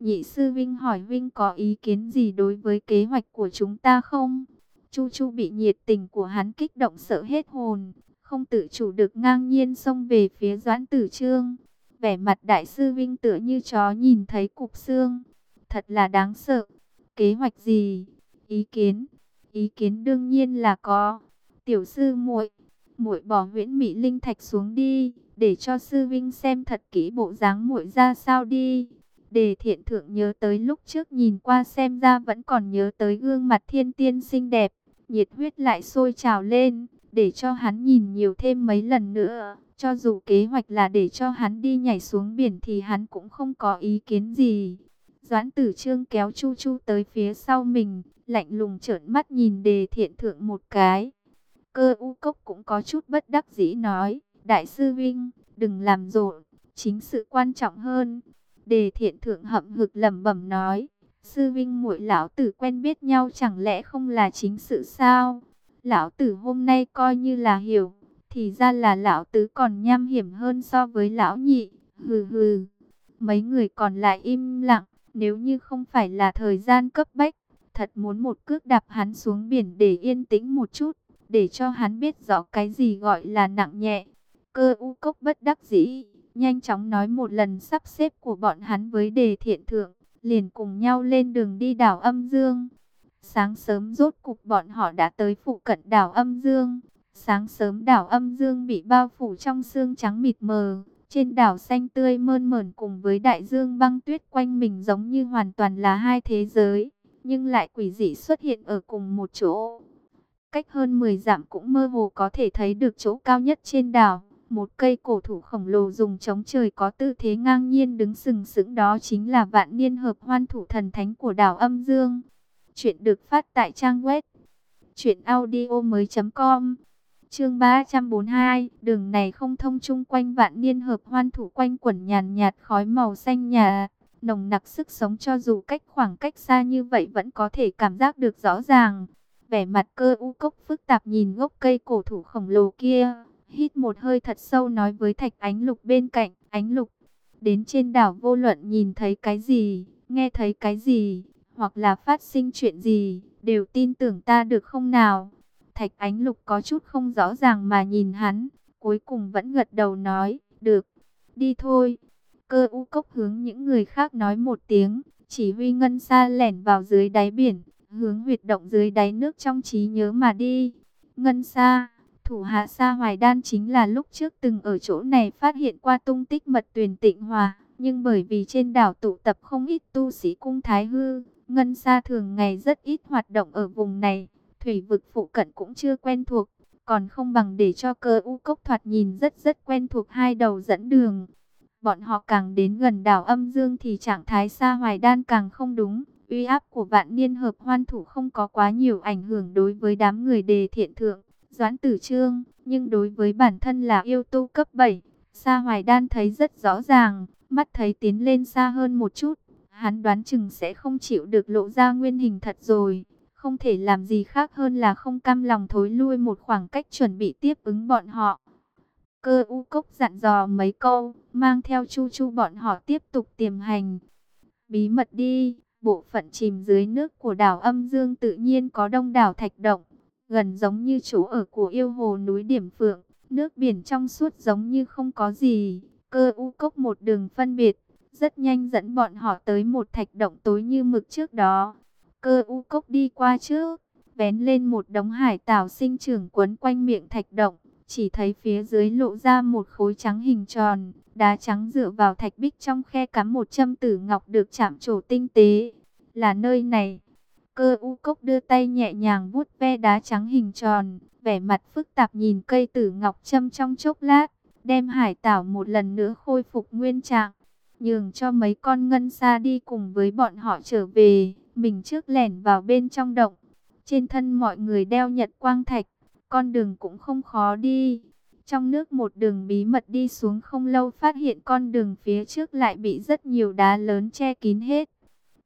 Nhị sư Vinh hỏi Vinh có ý kiến gì đối với kế hoạch của chúng ta không? Chu Chu bị nhiệt tình của hắn kích động sợ hết hồn, không tự chủ được ngang nhiên xông về phía Doãn Tử Trương. Vẻ mặt đại sư Vinh tựa như chó nhìn thấy cục xương. Thật là đáng sợ. Kế hoạch gì? Ý kiến? Ý kiến đương nhiên là có. Tiểu sư muội, muội bỏ nguyễn Mỹ Linh Thạch xuống đi, để cho sư Vinh xem thật kỹ bộ dáng muội ra sao đi. Đề thiện thượng nhớ tới lúc trước nhìn qua xem ra vẫn còn nhớ tới gương mặt thiên tiên xinh đẹp, nhiệt huyết lại sôi trào lên, để cho hắn nhìn nhiều thêm mấy lần nữa. Cho dù kế hoạch là để cho hắn đi nhảy xuống biển thì hắn cũng không có ý kiến gì. Doãn tử trương kéo Chu Chu tới phía sau mình, lạnh lùng trợn mắt nhìn đề thiện thượng một cái. Cơ u cốc cũng có chút bất đắc dĩ nói, Đại sư Vinh, đừng làm rộn, chính sự quan trọng hơn. Đề thiện thượng hậm hực lẩm bẩm nói, sư Vinh muội lão tử quen biết nhau chẳng lẽ không là chính sự sao? Lão tử hôm nay coi như là hiểu, thì ra là lão tứ còn nham hiểm hơn so với lão nhị, hừ hừ. Mấy người còn lại im lặng, nếu như không phải là thời gian cấp bách, thật muốn một cước đạp hắn xuống biển để yên tĩnh một chút, để cho hắn biết rõ cái gì gọi là nặng nhẹ. Cơ u cốc bất đắc dĩ, nhanh chóng nói một lần sắp xếp của bọn hắn với đề thiện thượng, liền cùng nhau lên đường đi đảo âm dương. Sáng sớm rốt cục bọn họ đã tới phụ cận đảo âm dương. Sáng sớm đảo âm dương bị bao phủ trong sương trắng mịt mờ. Trên đảo xanh tươi mơn mởn cùng với đại dương băng tuyết quanh mình giống như hoàn toàn là hai thế giới. Nhưng lại quỷ dị xuất hiện ở cùng một chỗ. Cách hơn 10 dặm cũng mơ hồ có thể thấy được chỗ cao nhất trên đảo. Một cây cổ thủ khổng lồ dùng chống trời có tư thế ngang nhiên đứng sừng sững đó chính là vạn niên hợp hoan thủ thần thánh của đảo âm dương. Chuyện được phát tại trang web truyệnaudiomoi.com. Chương 342, đường này không thông chung quanh vạn niên hợp hoan thủ quanh quẩn nhàn nhạt khói màu xanh nhà, nồng nặc sức sống cho dù cách khoảng cách xa như vậy vẫn có thể cảm giác được rõ ràng. Vẻ mặt cơ u cốc phức tạp nhìn gốc cây cổ thủ khổng lồ kia, hít một hơi thật sâu nói với Thạch Ánh Lục bên cạnh, "Ánh Lục, đến trên đảo vô luận nhìn thấy cái gì, nghe thấy cái gì, hoặc là phát sinh chuyện gì, đều tin tưởng ta được không nào? Thạch Ánh Lục có chút không rõ ràng mà nhìn hắn, cuối cùng vẫn gật đầu nói, được, đi thôi. Cơ u cốc hướng những người khác nói một tiếng, chỉ huy ngân xa lẻn vào dưới đáy biển, hướng huyệt động dưới đáy nước trong trí nhớ mà đi. Ngân xa, thủ hạ xa hoài đan chính là lúc trước từng ở chỗ này phát hiện qua tung tích mật tuyển tịnh hòa. Nhưng bởi vì trên đảo tụ tập không ít tu sĩ cung thái hư, Ngân Sa thường ngày rất ít hoạt động ở vùng này, thủy vực phụ cận cũng chưa quen thuộc, còn không bằng để cho cơ u cốc thoạt nhìn rất rất quen thuộc hai đầu dẫn đường. Bọn họ càng đến gần đảo âm dương thì trạng thái xa hoài đan càng không đúng, uy áp của vạn niên hợp hoan thủ không có quá nhiều ảnh hưởng đối với đám người đề thiện thượng, doãn tử trương, nhưng đối với bản thân là yêu tu cấp 7, xa hoài đan thấy rất rõ ràng, mắt thấy tiến lên xa hơn một chút Hắn đoán chừng sẽ không chịu được lộ ra nguyên hình thật rồi. Không thể làm gì khác hơn là không cam lòng thối lui một khoảng cách chuẩn bị tiếp ứng bọn họ. Cơ u cốc dặn dò mấy câu, mang theo chu chu bọn họ tiếp tục tiềm hành. Bí mật đi, bộ phận chìm dưới nước của đảo âm dương tự nhiên có đông đảo thạch động, gần giống như chỗ ở của yêu hồ núi Điểm Phượng, nước biển trong suốt giống như không có gì. Cơ u cốc một đường phân biệt, rất nhanh dẫn bọn họ tới một thạch động tối như mực trước đó. Cơ u cốc đi qua trước, vén lên một đống hải tảo sinh trưởng quấn quanh miệng thạch động. Chỉ thấy phía dưới lộ ra một khối trắng hình tròn, đá trắng dựa vào thạch bích trong khe cắm một châm tử ngọc được chạm trổ tinh tế. Là nơi này. Cơ u cốc đưa tay nhẹ nhàng vuốt ve đá trắng hình tròn, vẻ mặt phức tạp nhìn cây tử ngọc châm trong chốc lát, đem hải tảo một lần nữa khôi phục nguyên trạng nhường cho mấy con ngân xa đi cùng với bọn họ trở về, mình trước lẻn vào bên trong động. Trên thân mọi người đeo nhật quang thạch, con đường cũng không khó đi. Trong nước một đường bí mật đi xuống không lâu phát hiện con đường phía trước lại bị rất nhiều đá lớn che kín hết.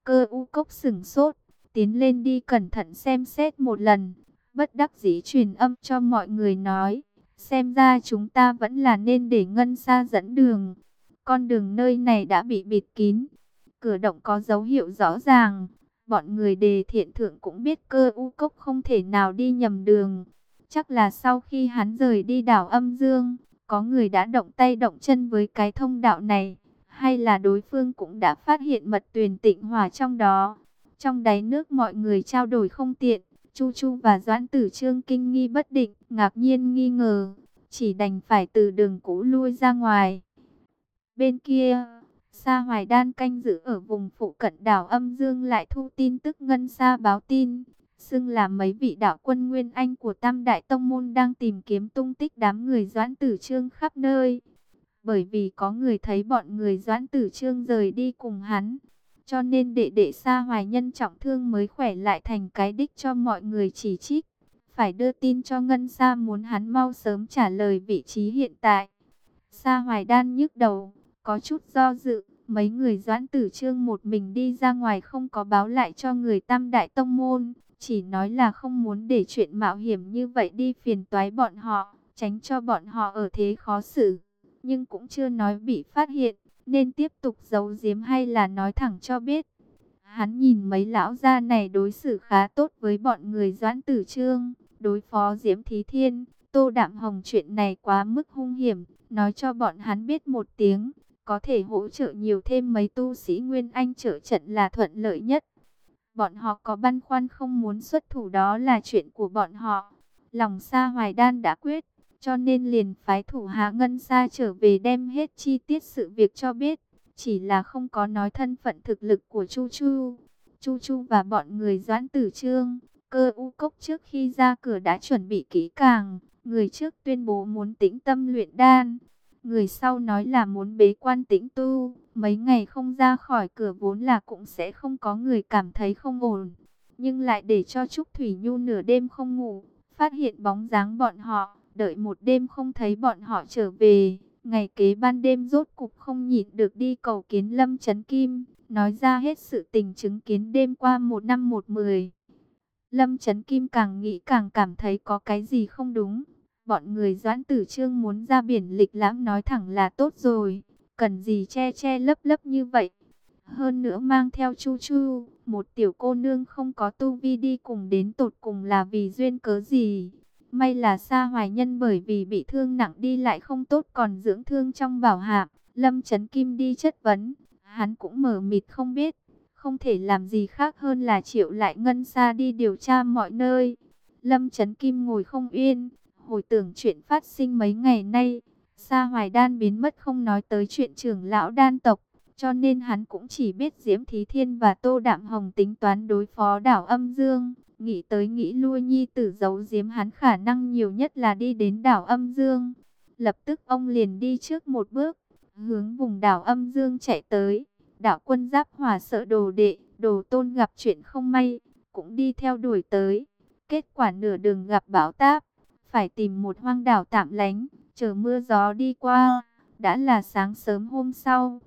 Cơ u cốc sửng sốt, tiến lên đi cẩn thận xem xét một lần, bất đắc dĩ truyền âm cho mọi người nói. Xem ra chúng ta vẫn là nên để ngân xa dẫn đường con đường nơi này đã bị bịt kín. cửa động có dấu hiệu rõ ràng. Bọn người đề thiện thượng cũng biết cơ u cốc không thể nào đi nhầm đường. Chắc là sau khi hắn rời đi đảo âm dương, có người đã động tay động chân với cái thông đạo này. Hay là đối phương cũng đã phát hiện mật tuyền tịnh hòa trong đó. Trong đáy nước mọi người trao đổi không tiện. Chu Chu và Doãn Tử Trương kinh nghi bất định, ngạc nhiên nghi ngờ. Chỉ đành phải từ đường cũ lui ra ngoài. Bên kia, Sa Hoài Đan canh giữ ở vùng phụ cận đảo âm dương lại thu tin tức ngân xa báo tin. Xưng là mấy vị đạo quân Nguyên Anh của Tam Đại Tông Môn đang tìm kiếm tung tích đám người Doãn Tử Trương khắp nơi. Bởi vì có người thấy bọn người Doãn Tử Trương rời đi cùng hắn. Cho nên đệ đệ Sa Hoài Nhân trọng thương mới khỏe lại thành cái đích cho mọi người chỉ trích. Phải đưa tin cho Ngân Sa muốn hắn mau sớm trả lời vị trí hiện tại. Sa Hoài Đan nhức đầu, có chút do dự. Mấy người doãn tử trương một mình đi ra ngoài không có báo lại cho người tam đại tông môn. Chỉ nói là không muốn để chuyện mạo hiểm như vậy đi phiền toái bọn họ, tránh cho bọn họ ở thế khó xử. Nhưng cũng chưa nói bị phát hiện, nên tiếp tục giấu giếm hay là nói thẳng cho biết. Hắn nhìn mấy lão gia này đối xử khá tốt với bọn người doãn tử trương, đối phó diễm thí thiên, tô đạm hồng chuyện này quá mức hung hiểm, nói cho bọn hắn biết một tiếng, có thể hỗ trợ nhiều thêm mấy tu sĩ Nguyên Anh trợ trận là thuận lợi nhất. Bọn họ có băn khoăn không muốn xuất thủ đó là chuyện của bọn họ. Lòng Sa Hoài Đan đã quyết, cho nên liền phái thủ hạ Ngân xa trở về đem hết chi tiết sự việc cho biết. Chỉ là không có nói thân phận thực lực của Chu Chu. Chu Chu và bọn người doãn tử trương, cơ u cốc trước khi ra cửa đã chuẩn bị kỹ càng. Người trước tuyên bố muốn tĩnh tâm luyện đan, Người sau nói là muốn bế quan tĩnh tu, mấy ngày không ra khỏi cửa vốn là cũng sẽ không có người cảm thấy không ổn. Nhưng lại để cho Trúc Thủy Nhu nửa đêm không ngủ, phát hiện bóng dáng bọn họ, đợi một đêm không thấy bọn họ trở về. Ngày kế ban đêm rốt cục không nhịn được đi cầu kiến Lâm Trấn Kim, nói ra hết sự tình chứng kiến đêm qua một năm một mười. Lâm Trấn Kim càng nghĩ càng cảm thấy có cái gì không đúng, Bọn người doãn tử trương muốn ra biển lịch lãm nói thẳng là tốt rồi. Cần gì che che lấp lấp như vậy. Hơn nữa mang theo chu chu, một tiểu cô nương không có tu vi đi cùng đến tột cùng là vì duyên cớ gì. May là xa hoài nhân bởi vì bị thương nặng đi lại không tốt còn dưỡng thương trong bảo hạm. Lâm Trấn Kim đi chất vấn, hắn cũng mở mịt không biết. Không thể làm gì khác hơn là triệu lại ngân xa đi điều tra mọi nơi. Lâm Trấn Kim ngồi không yên, Hồi tưởng chuyện phát sinh mấy ngày nay, Sa Hoài Đan biến mất không nói tới chuyện trưởng lão đan tộc, cho nên hắn cũng chỉ biết Diễm Thí Thiên và Tô Đạm Hồng tính toán đối phó đảo âm dương. Nghĩ tới nghĩ lui nhi tử giấu giếm hắn khả năng nhiều nhất là đi đến đảo âm dương. Lập tức ông liền đi trước một bước, hướng vùng đảo âm dương chạy tới. Đảo quân giáp hòa sợ đồ đệ, đồ tôn gặp chuyện không may, cũng đi theo đuổi tới. Kết quả nửa đường gặp bão táp, phải tìm một hoang đảo tạm lánh, chờ mưa gió đi qua. Đã là sáng sớm hôm sau,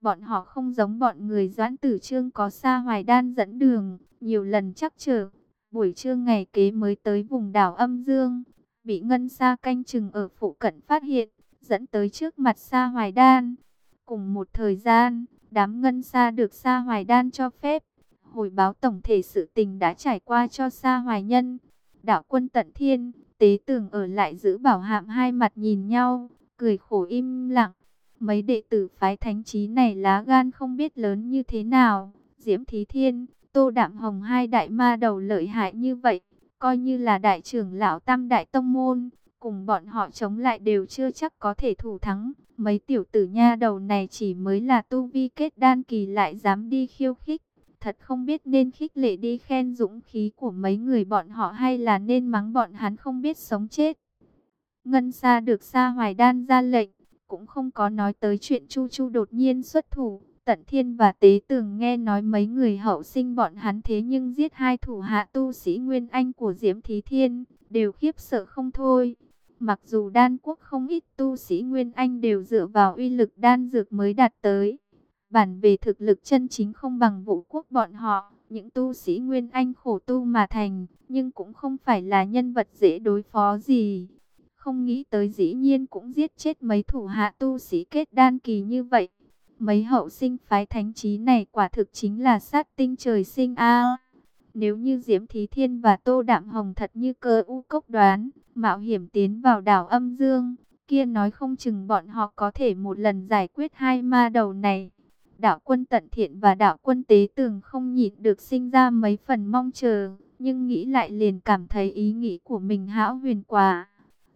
bọn họ không giống bọn người doãn tử trương có xa hoài đan dẫn đường, nhiều lần chắc chờ Buổi trưa ngày kế mới tới vùng đảo âm dương, bị ngân xa canh chừng ở phụ cận phát hiện, dẫn tới trước mặt xa hoài đan. Cùng một thời gian, đám ngân xa được xa hoài đan cho phép. Hồi báo tổng thể sự tình đã trải qua cho xa hoài nhân. Đạo quân tận thiên, Tế tường ở lại giữ bảo hạm hai mặt nhìn nhau, cười khổ im lặng. Mấy đệ tử phái thánh trí này lá gan không biết lớn như thế nào. Diễm Thí Thiên, Tô Đạm Hồng hai đại ma đầu lợi hại như vậy, coi như là đại trưởng lão tam đại tông môn, cùng bọn họ chống lại đều chưa chắc có thể thủ thắng. Mấy tiểu tử nha đầu này chỉ mới là tu vi kết đan kỳ lại dám đi khiêu khích thật không biết nên khích lệ đi khen dũng khí của mấy người bọn họ hay là nên mắng bọn hắn không biết sống chết. Ngân Sa được Sa Hoài Đan ra lệnh, cũng không có nói tới chuyện Chu Chu đột nhiên xuất thủ. Tận Thiên và Tế Tường nghe nói mấy người hậu sinh bọn hắn thế nhưng giết hai thủ hạ tu sĩ Nguyên Anh của Diễm Thí Thiên, đều khiếp sợ không thôi. Mặc dù đan quốc không ít tu sĩ Nguyên Anh đều dựa vào uy lực đan dược mới đạt tới, Bản về thực lực chân chính không bằng vũ quốc bọn họ, những tu sĩ Nguyên Anh khổ tu mà thành, nhưng cũng không phải là nhân vật dễ đối phó gì. Không nghĩ tới dĩ nhiên cũng giết chết mấy thủ hạ tu sĩ kết đan kỳ như vậy. Mấy hậu sinh phái thánh trí này quả thực chính là sát tinh trời sinh a. nếu như Diễm Thí Thiên và Tô Đạm Hồng thật như cơ u cốc đoán, mạo hiểm tiến vào đảo âm dương, kia nói không chừng bọn họ có thể một lần giải quyết hai ma đầu này. Đạo quân tận thiện và đạo quân tế tường không nhịn được sinh ra mấy phần mong chờ, nhưng nghĩ lại liền cảm thấy ý nghĩ của mình hão huyền quá.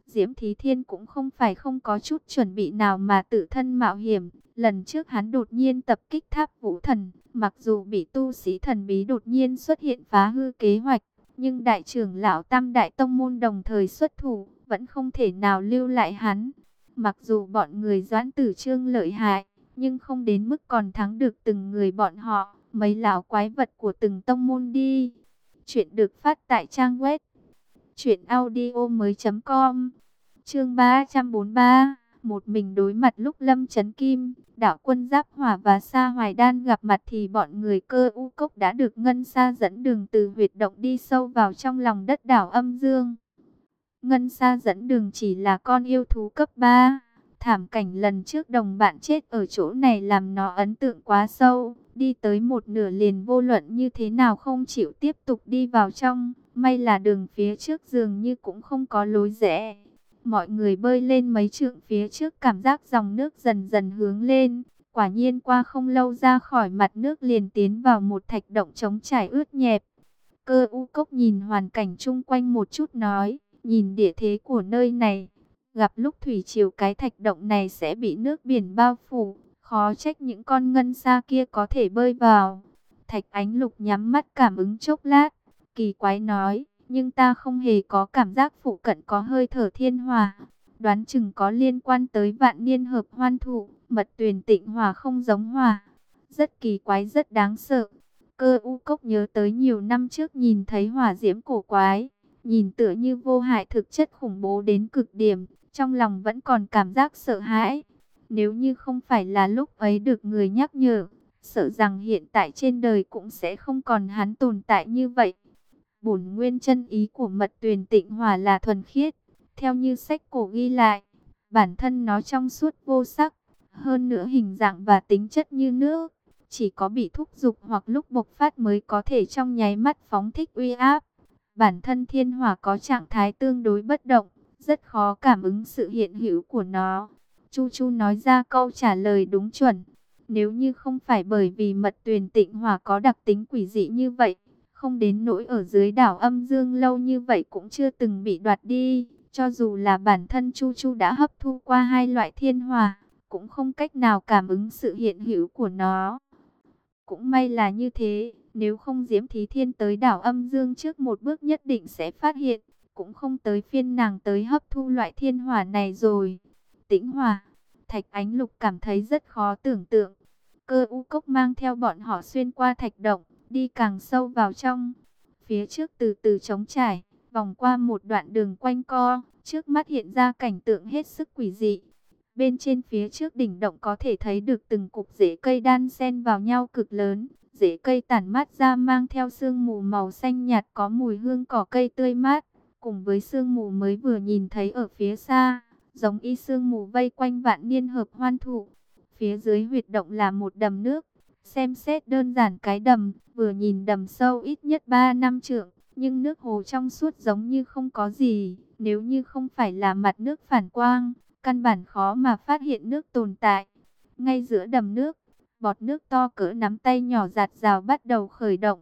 Diễm Thí Thiên cũng không phải không có chút chuẩn bị nào mà tự thân mạo hiểm. Lần trước hắn đột nhiên tập kích tháp vũ thần, mặc dù bị tu sĩ thần bí đột nhiên xuất hiện phá hư kế hoạch, nhưng đại trưởng lão tam đại tông môn đồng thời xuất thủ, vẫn không thể nào lưu lại hắn. Mặc dù bọn người doãn tử trương lợi hại, nhưng không đến mức còn thắng được từng người bọn họ, mấy lão quái vật của từng tông môn đi. Chuyện được phát tại trang web truyệnaudiomoi.com. Chương 343, một mình đối mặt lúc Lâm Chấn Kim, đảo quân Giáp Hỏa và Sa Hoài Đan gặp mặt thì bọn người cơ u cốc đã được ngân sa dẫn đường từ huyệt động đi sâu vào trong lòng đất đảo Âm Dương. Ngân sa dẫn đường chỉ là con yêu thú cấp 3. Thảm cảnh lần trước đồng bạn chết ở chỗ này làm nó ấn tượng quá sâu. Đi tới một nửa liền vô luận như thế nào không chịu tiếp tục đi vào trong. May là đường phía trước dường như cũng không có lối rẽ. Mọi người bơi lên mấy trượng phía trước cảm giác dòng nước dần dần hướng lên. Quả nhiên qua không lâu ra khỏi mặt nước liền tiến vào một thạch động trống trải ướt nhẹp. Cơ u cốc nhìn hoàn cảnh chung quanh một chút nói, nhìn địa thế của nơi này, gặp lúc thủy triều cái thạch động này sẽ bị nước biển bao phủ, khó trách những con ngân xa kia có thể bơi vào. Thạch ánh lục nhắm mắt cảm ứng chốc lát, kỳ quái nói, nhưng ta không hề có cảm giác phụ cận có hơi thở thiên hòa. Đoán chừng có liên quan tới vạn niên hợp hoan thụ, mật tuyền tịnh hòa không giống hòa. Rất kỳ quái rất đáng sợ. Cơ u cốc nhớ tới nhiều năm trước nhìn thấy hỏa diễm cổ quái. Nhìn tựa như vô hại thực chất khủng bố đến cực điểm. Trong lòng vẫn còn cảm giác sợ hãi. Nếu như không phải là lúc ấy được người nhắc nhở. Sợ rằng hiện tại trên đời cũng sẽ không còn hắn tồn tại như vậy. Bổn nguyên chân ý của mật tuyền tịnh hòa là thuần khiết. Theo như sách cổ ghi lại, bản thân nó trong suốt vô sắc. Hơn nữa hình dạng và tính chất như nước. Chỉ có bị thúc giục hoặc lúc bộc phát mới có thể trong nháy mắt phóng thích uy áp. Bản thân thiên hỏa có trạng thái tương đối bất động, rất khó cảm ứng sự hiện hữu của nó. Chu Chu nói ra câu trả lời đúng chuẩn. Nếu như không phải bởi vì mật tuyền tịnh hỏa có đặc tính quỷ dị như vậy, không đến nỗi ở dưới đảo âm dương lâu như vậy cũng chưa từng bị đoạt đi. Cho dù là bản thân Chu Chu đã hấp thu qua hai loại thiên hỏa, cũng không cách nào cảm ứng sự hiện hữu của nó. Cũng may là như thế, nếu không Diễm Thí Thiên tới đảo âm dương trước một bước nhất định sẽ phát hiện, cũng không tới phiên nàng tới hấp thu loại thiên hỏa này rồi. Tĩnh hỏa, Thạch Ánh Lục cảm thấy rất khó tưởng tượng. Cơ u cốc mang theo bọn họ xuyên qua thạch động, đi càng sâu vào trong. Phía trước từ từ trống trải, vòng qua một đoạn đường quanh co, trước mắt hiện ra cảnh tượng hết sức quỷ dị. Bên trên phía trước đỉnh động có thể thấy được từng cục rễ cây đan xen vào nhau cực lớn. Rễ cây tản mát ra mang theo sương mù màu xanh nhạt có mùi hương cỏ cây tươi mát. Cùng với sương mù mới vừa nhìn thấy ở phía xa, giống y sương mù vây quanh vạn niên hợp hoan thụ. Phía dưới huyệt động là một đầm nước. Xem xét đơn giản cái đầm, vừa nhìn đầm sâu ít nhất 3 năm trượng, nhưng nước hồ trong suốt giống như không có gì. Nếu như không phải là mặt nước phản quang, căn bản khó mà phát hiện nước tồn tại. Ngay giữa đầm nước, bọt nước to cỡ nắm tay nhỏ giạt rào bắt đầu khởi động.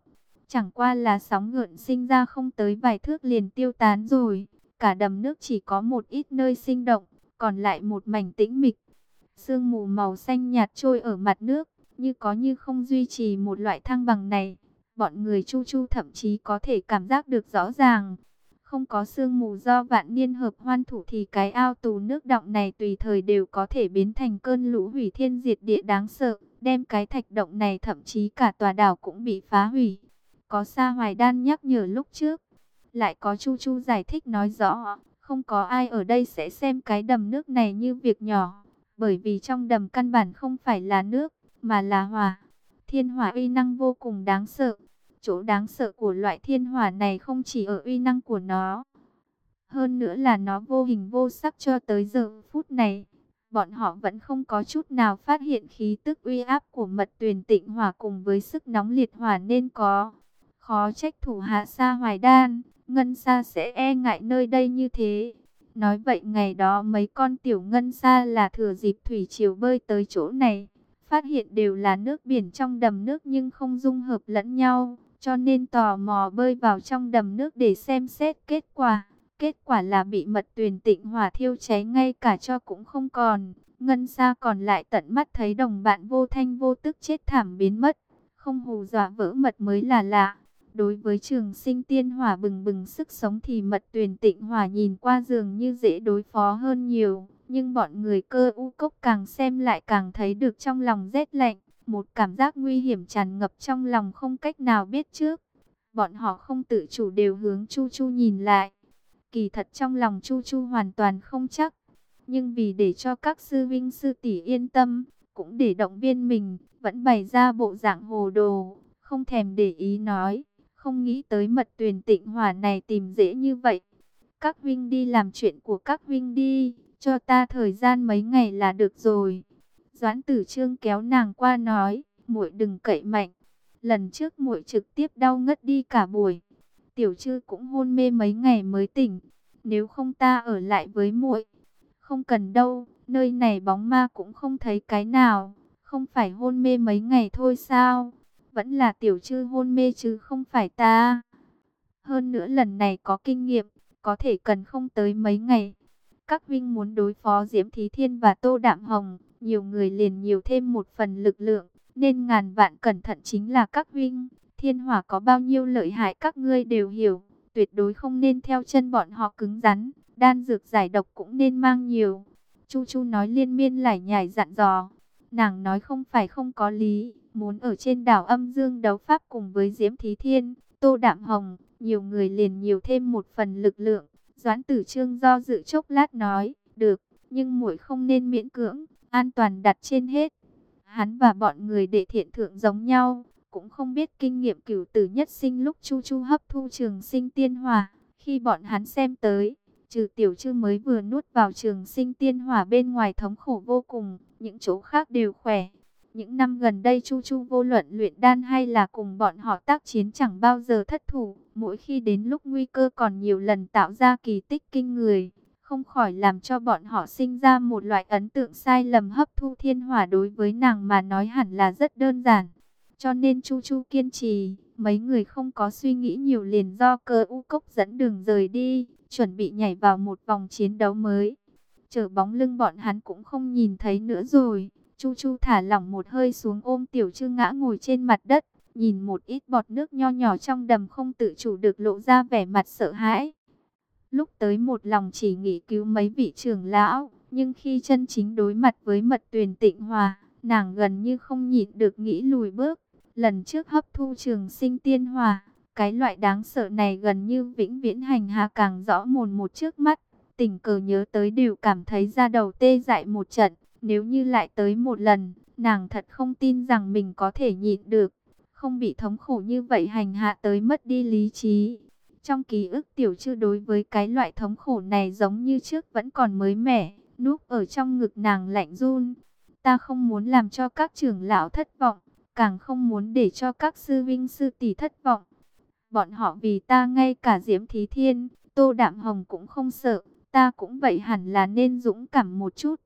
Chẳng qua là sóng ngợn sinh ra không tới vài thước liền tiêu tán rồi. Cả đầm nước chỉ có một ít nơi sinh động, còn lại một mảnh tĩnh mịch. Sương mù màu xanh nhạt trôi ở mặt nước, như có như không duy trì một loại thăng bằng này. Bọn người chu chu thậm chí có thể cảm giác được rõ ràng. Không có sương mù do vạn niên hợp hoan thủ thì cái ao tù nước động này tùy thời đều có thể biến thành cơn lũ hủy thiên diệt địa đáng sợ. Đem cái thạch động này thậm chí cả tòa đảo cũng bị phá hủy. Có Sa Hoài Đan nhắc nhở lúc trước. Lại có Chu Chu giải thích nói rõ. Không có ai ở đây sẽ xem cái đầm nước này như việc nhỏ. Bởi vì trong đầm căn bản không phải là nước, mà là hỏa. Thiên hỏa uy năng vô cùng đáng sợ. Chỗ đáng sợ của loại thiên hỏa này không chỉ ở uy năng của nó. Hơn nữa là nó vô hình vô sắc cho tới giờ phút này bọn họ vẫn không có chút nào phát hiện khí tức uy áp của mật tuyền tịnh hỏa cùng với sức nóng liệt hỏa nên có. Khó trách thủ hạ Sa Hoài Đan, Ngân Sa sẽ e ngại nơi đây như thế. Nói vậy ngày đó mấy con tiểu Ngân Sa là thừa dịp thủy triều bơi tới chỗ này. Phát hiện đều là nước biển trong đầm nước nhưng không dung hợp lẫn nhau. Cho nên tò mò bơi vào trong đầm nước để xem xét kết quả. Kết quả là bị mật tuyền tịnh hỏa thiêu cháy ngay cả cho cũng không còn. Ngân xa còn lại tận mắt thấy đồng bạn vô thanh vô tức chết thảm biến mất. Không hù dọa vỡ mật mới là lạ. Đối với trường sinh tiên hỏa bừng bừng sức sống thì mật tuyền tịnh hỏa nhìn qua dường như dễ đối phó hơn nhiều. Nhưng bọn người cơ u cốc càng xem lại càng thấy được trong lòng rét lạnh. Một cảm giác nguy hiểm tràn ngập trong lòng không cách nào biết trước. Bọn họ không tự chủ đều hướng Chu Chu nhìn lại. Kỳ thật trong lòng Chu Chu hoàn toàn không chắc. Nhưng vì để cho các sư vinh sư tỷ yên tâm, cũng để động viên mình, vẫn bày ra bộ dạng hồ đồ, không thèm để ý nói. Không nghĩ tới mật tuyển tịnh hỏa này tìm dễ như vậy. Các vinh đi làm chuyện của các vinh đi, cho ta thời gian mấy ngày là được rồi. Doãn tử trương kéo nàng qua nói, muội đừng cậy mạnh. Lần trước muội trực tiếp đau ngất đi cả buổi. Tiểu trư cũng hôn mê mấy ngày mới tỉnh. Nếu không ta ở lại với muội. Không cần đâu, nơi này bóng ma cũng không thấy cái nào. Không phải hôn mê mấy ngày thôi sao? Vẫn là tiểu trư hôn mê chứ không phải ta. Hơn nữa lần này có kinh nghiệm, có thể cần không tới mấy ngày. Các vinh muốn đối phó Diễm Thí Thiên và Tô Đạm Hồng, nhiều người liền nhiều thêm một phần lực lượng, nên ngàn vạn cẩn thận chính là các vinh. Thiên hỏa có bao nhiêu lợi hại các ngươi đều hiểu, tuyệt đối không nên theo chân bọn họ cứng rắn, đan dược giải độc cũng nên mang nhiều. Chu Chu nói liên miên lải nhải dặn dò, nàng nói không phải không có lý, muốn ở trên đảo âm dương đấu pháp cùng với Diễm Thí Thiên, Tô Đạm Hồng, nhiều người liền nhiều thêm một phần lực lượng. Doãn tử trương do dự chốc lát nói, được, nhưng muội không nên miễn cưỡng, an toàn đặt trên hết. Hắn và bọn người đệ thiện thượng giống nhau, cũng không biết kinh nghiệm cửu tử nhất sinh lúc chu chu hấp thu trường sinh tiên hỏa. Khi bọn hắn xem tới, trừ tiểu chư mới vừa nuốt vào trường sinh tiên hỏa bên ngoài thống khổ vô cùng, những chỗ khác đều khỏe. Những năm gần đây Chu Chu vô luận luyện đan hay là cùng bọn họ tác chiến chẳng bao giờ thất thủ. Mỗi khi đến lúc nguy cơ còn nhiều lần tạo ra kỳ tích kinh người. Không khỏi làm cho bọn họ sinh ra một loại ấn tượng sai lầm hấp thu thiên hỏa đối với nàng mà nói hẳn là rất đơn giản. Cho nên Chu Chu kiên trì, mấy người không có suy nghĩ nhiều liền do cơ u cốc dẫn đường rời đi, chuẩn bị nhảy vào một vòng chiến đấu mới. Chờ bóng lưng bọn hắn cũng không nhìn thấy nữa rồi. Chu Chu thả lỏng một hơi xuống ôm tiểu trư ngã ngồi trên mặt đất, nhìn một ít bọt nước nho nhỏ trong đầm không tự chủ được lộ ra vẻ mặt sợ hãi. Lúc tới một lòng chỉ nghĩ cứu mấy vị trưởng lão, nhưng khi chân chính đối mặt với mật tuyền tịnh hòa, nàng gần như không nhịn được nghĩ lùi bước. Lần trước hấp thu trường sinh tiên hòa, cái loại đáng sợ này gần như vĩnh viễn hành hạ càng rõ mồn một trước mắt. Tình cờ nhớ tới đều cảm thấy da đầu tê dại một trận. Nếu như lại tới một lần, nàng thật không tin rằng mình có thể nhịn được. Không bị thống khổ như vậy hành hạ tới mất đi lý trí. Trong ký ức tiểu chư đối với cái loại thống khổ này giống như trước vẫn còn mới mẻ. Núp ở trong ngực nàng lạnh run. Ta không muốn làm cho các trưởng lão thất vọng. Càng không muốn để cho các sư vinh sư tỷ thất vọng. Bọn họ vì ta ngay cả Diễm Thí Thiên, Tô Đạm Hồng cũng không sợ. Ta cũng vậy hẳn là nên dũng cảm một chút.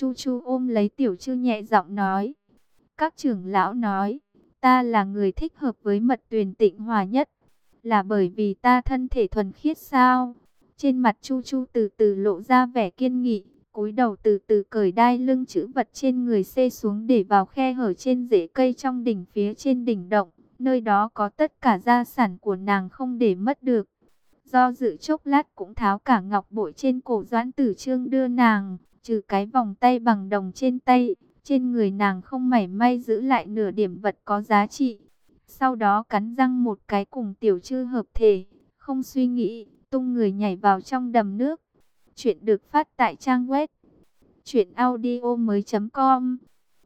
Chu Chu ôm lấy tiểu chư nhẹ giọng nói. Các trưởng lão nói, ta là người thích hợp với mật tuyền tịnh hòa nhất. Là bởi vì ta thân thể thuần khiết sao? Trên mặt Chu Chu từ từ lộ ra vẻ kiên nghị, cúi đầu từ từ cởi đai lưng chữ vật trên người xê xuống để vào khe hở trên rễ cây trong đỉnh phía trên đỉnh động. Nơi đó có tất cả gia sản của nàng không để mất được. Do dự chốc lát cũng tháo cả ngọc bội trên cổ doãn tử trương đưa nàng, trừ cái vòng tay bằng đồng trên tay, trên người nàng không mảy may giữ lại nửa điểm vật có giá trị. Sau đó cắn răng một cái cùng tiểu chư hợp thể, không suy nghĩ, tung người nhảy vào trong đầm nước. Chuyện được phát tại trang web truyệnaudiomoi.com.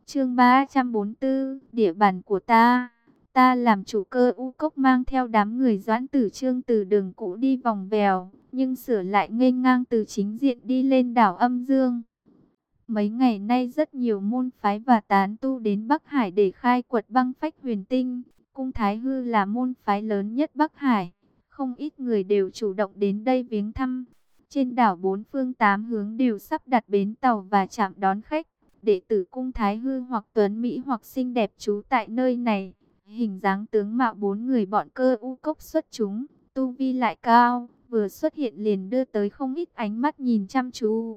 Chương 344, địa bàn của ta. Ta làm chủ cơ u cốc mang theo đám người doãn tử trương từ đường cũ đi vòng vèo, nhưng sửa lại nghênh ngang từ chính diện đi lên đảo âm dương. Mấy ngày nay rất nhiều môn phái và tán tu đến Bắc Hải để khai quật băng phách huyền tinh. Cung Thái Hư là môn phái lớn nhất Bắc Hải. Không ít người đều chủ động đến đây viếng thăm. Trên đảo bốn phương tám hướng đều sắp đặt bến tàu và chạm đón khách. Đệ tử cung Thái Hư hoặc Tuấn Mỹ hoặc xinh đẹp trú tại nơi này. Hình dáng tướng mạo bốn người bọn cơ u cốc xuất chúng, tu vi lại cao, vừa xuất hiện liền đưa tới không ít ánh mắt nhìn chăm chú.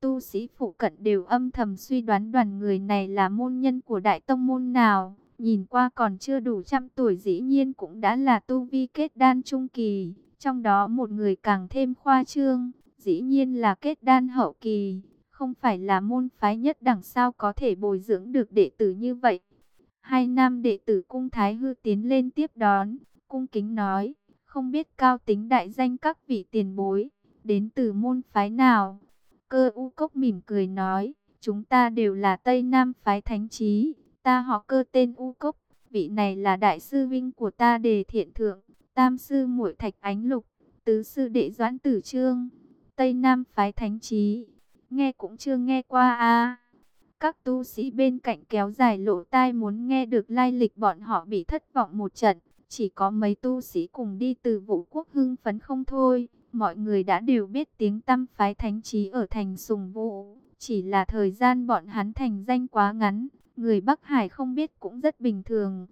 Tu sĩ phụ cận đều âm thầm suy đoán đoàn người này là môn nhân của đại tông môn nào. Nhìn qua còn chưa đủ trăm tuổi dĩ nhiên cũng đã là tu vi kết đan trung kỳ. Trong đó một người càng thêm khoa trương, dĩ nhiên là kết đan hậu kỳ. Không phải là môn phái nhất đẳng sao có thể bồi dưỡng được đệ tử như vậy. Hai nam đệ tử cung Thái Hư tiến lên tiếp đón, cung kính nói, không biết cao tính đại danh các vị tiền bối, đến từ môn phái nào. Cơ u cốc mỉm cười nói, chúng ta đều là Tây Nam phái thánh trí, ta họ cơ tên u cốc, vị này là đại sư vinh của ta đề thiện thượng, tam sư muội thạch ánh lục, tứ sư đệ doãn tử trương, Tây Nam phái thánh trí, nghe cũng chưa nghe qua a Các tu sĩ bên cạnh kéo dài lộ tai muốn nghe được lai lịch bọn họ bị thất vọng một trận, chỉ có mấy tu sĩ cùng đi từ vũ quốc hưng phấn không thôi. Mọi người đã đều biết tiếng tăm phái thánh trí ở thành sùng vũ. Chỉ là thời gian bọn hắn thành danh quá ngắn. Người Bắc Hải không biết cũng rất bình thường.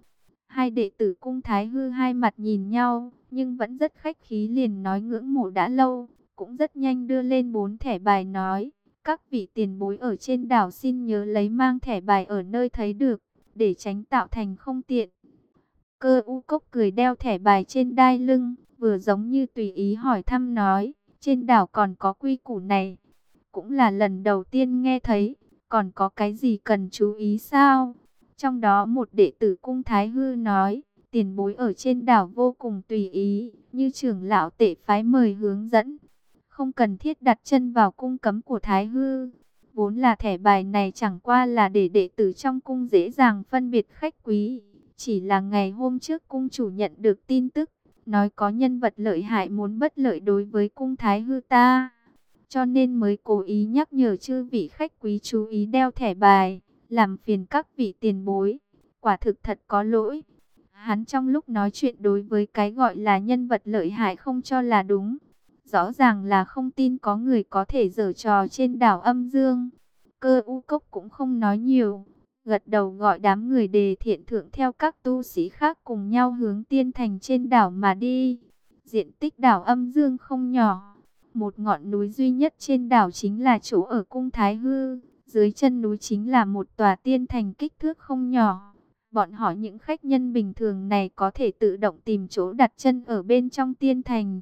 Hai đệ tử cung thái hư hai mặt nhìn nhau. Nhưng vẫn rất khách khí liền nói ngưỡng mộ đã lâu. Cũng rất nhanh đưa lên bốn thẻ bài nói. Các vị tiền bối ở trên đảo xin nhớ lấy mang thẻ bài ở nơi thấy được. Để tránh tạo thành không tiện. Cơ u cốc cười đeo thẻ bài trên đai lưng vừa giống như tùy ý hỏi thăm nói, trên đảo còn có quy củ này. Cũng là lần đầu tiên nghe thấy, còn có cái gì cần chú ý sao? Trong đó một đệ tử cung Thái Hư nói, tiền bối ở trên đảo vô cùng tùy ý, như trưởng lão tệ phái mời hướng dẫn. Không cần thiết đặt chân vào cung cấm của Thái Hư. Vốn là thẻ bài này chẳng qua là để đệ tử trong cung dễ dàng phân biệt khách quý. Chỉ là ngày hôm trước cung chủ nhận được tin tức, nói có nhân vật lợi hại muốn bất lợi đối với cung thái hư ta. Cho nên mới cố ý nhắc nhở chư vị khách quý chú ý đeo thẻ bài, làm phiền các vị tiền bối. Quả thực thật có lỗi. Hắn trong lúc nói chuyện đối với cái gọi là nhân vật lợi hại không cho là đúng. Rõ ràng là không tin có người có thể dở trò trên đảo âm dương. Cơ u cốc cũng không nói nhiều gật đầu gọi đám người đề thiện thượng theo các tu sĩ khác cùng nhau hướng tiên thành trên đảo mà đi. Diện tích đảo âm dương không nhỏ. Một ngọn núi duy nhất trên đảo chính là chỗ ở cung Thái Hư. Dưới chân núi chính là một tòa tiên thành kích thước không nhỏ. Bọn họ những khách nhân bình thường này có thể tự động tìm chỗ đặt chân ở bên trong tiên thành.